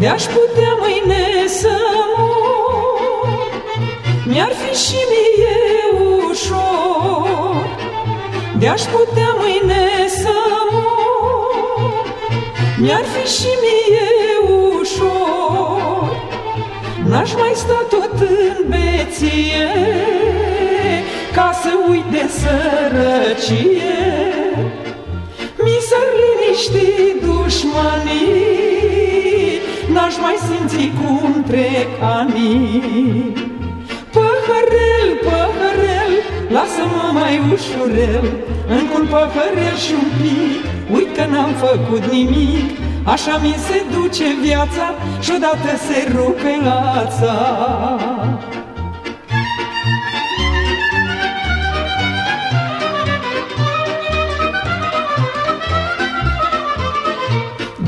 De-aș putea mâine să mor. Mi-ar fi și mie ușor. De-aș putea mâine să mor Mi-ar fi și mie ușor. N-aș mai sta tot în beție Ca să uit de sărăcie. Mi s-ar liniști dușmanii N-aș mai simți cum trec anii. Păhărel, păhărel, lasă-mă mai ușurel Încă un păhărel și un pic. Uit că n-am făcut nimic Așa mi se duce viața Și odată se rupe lața.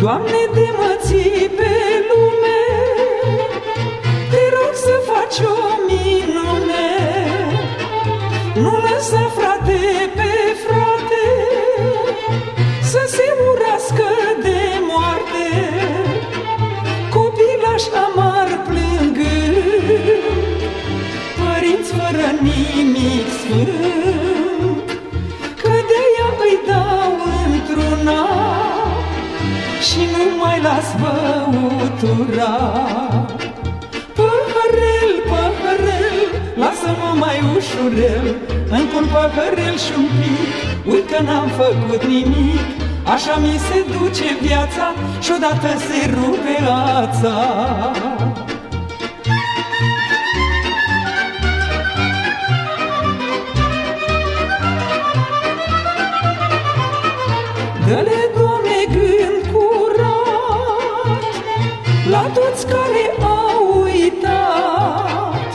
Doamne, de mă pe lume, Te rog să faci o minune, Nu lăsa frate pe frate, Să se urască de moarte, Copilași amar plângând, Părinți fără nimic sfânt, Că de-aia îi dau într-una, și nu mai las băutura mai ușurel Încă un păhărel și un pic, uit că n-am făcut nimic Așa mi se duce viața și odată se rupe ața Dă-le, Doamne, gând la toți care au uitat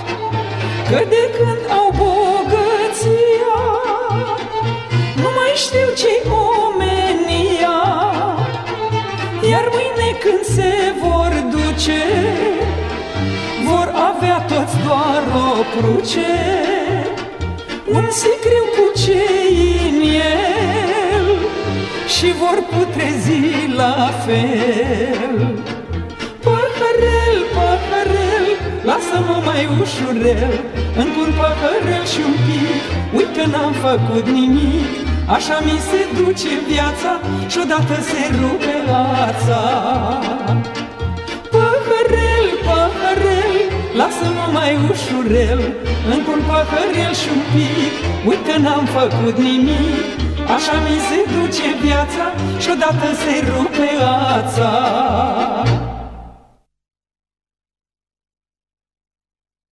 Că de când Iar mâine când se vor duce Vor avea toți doar o cruce Un sicriu cu cei în el Și vor putrezi la fel. Lasă-mă mai ușurel Încă un păhărel și un pic Uit că n-am făcut nimic Așa mi se duce viața Și odată se rupe ața Păhărel, păhărel Lasă-mă mai ușurel Încă un păhărel și un pic Uit că n-am făcut nimic. Așa mi se duce viața Și odată se rupe ața